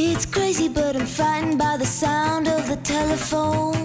It's crazy, but I'm frightened by the sound of the telephone.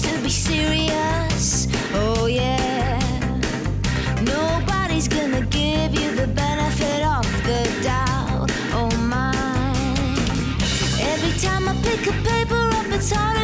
to be serious. Oh, yeah. Nobody's gonna give you the benefit of the doubt. Oh, my. Every time I pick a paper up, it's harder.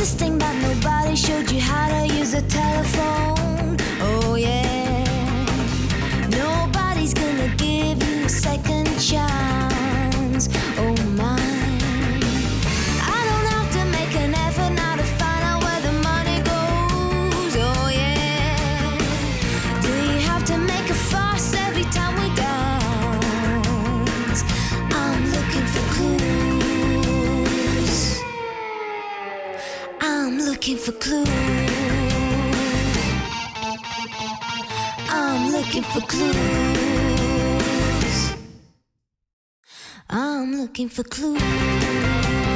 this thing, but nobody showed you how to use a telephone. looking for clues. I'm looking for clues. I'm looking for clues.